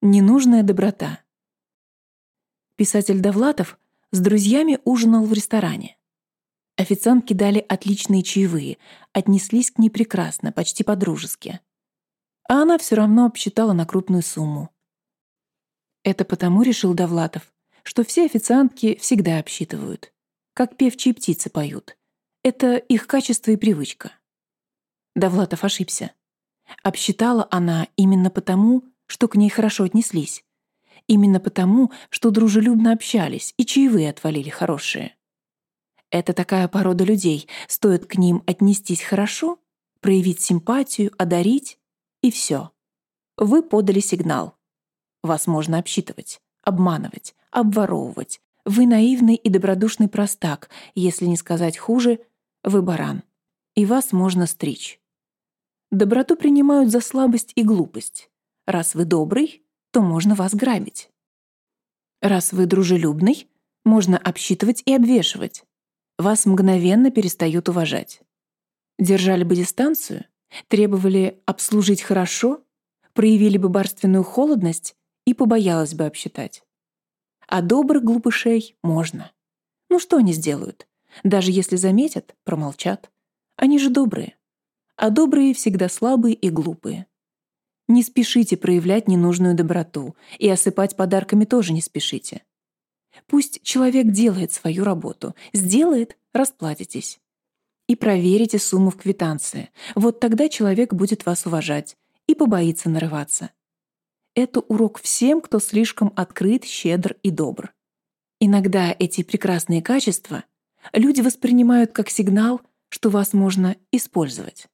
Ненужная доброта. Писатель Довлатов с друзьями ужинал в ресторане. Официантки дали отличные чаевые, отнеслись к ней прекрасно, почти по-дружески. А она все равно обсчитала на крупную сумму. Это потому, решил Довлатов, что все официантки всегда обсчитывают, как певчие птицы поют. Это их качество и привычка. Довлатов ошибся. Обсчитала она именно потому, что к ней хорошо отнеслись. Именно потому, что дружелюбно общались и чаевые отвалили хорошие. Это такая порода людей, стоит к ним отнестись хорошо, проявить симпатию, одарить, и все. Вы подали сигнал. Вас можно обсчитывать, обманывать, обворовывать. Вы наивный и добродушный простак, если не сказать хуже, вы баран. И вас можно стричь. Доброту принимают за слабость и глупость. Раз вы добрый, то можно вас грабить. Раз вы дружелюбный, можно обсчитывать и обвешивать. Вас мгновенно перестают уважать. Держали бы дистанцию, требовали обслужить хорошо, проявили бы барственную холодность и побоялась бы обсчитать. А добрых глупышей можно. Ну что они сделают? Даже если заметят, промолчат. Они же добрые. А добрые всегда слабые и глупые. Не спешите проявлять ненужную доброту, и осыпать подарками тоже не спешите. Пусть человек делает свою работу. Сделает — расплатитесь. И проверите сумму в квитанции. Вот тогда человек будет вас уважать и побоится нарываться. Это урок всем, кто слишком открыт, щедр и добр. Иногда эти прекрасные качества люди воспринимают как сигнал, что вас можно использовать.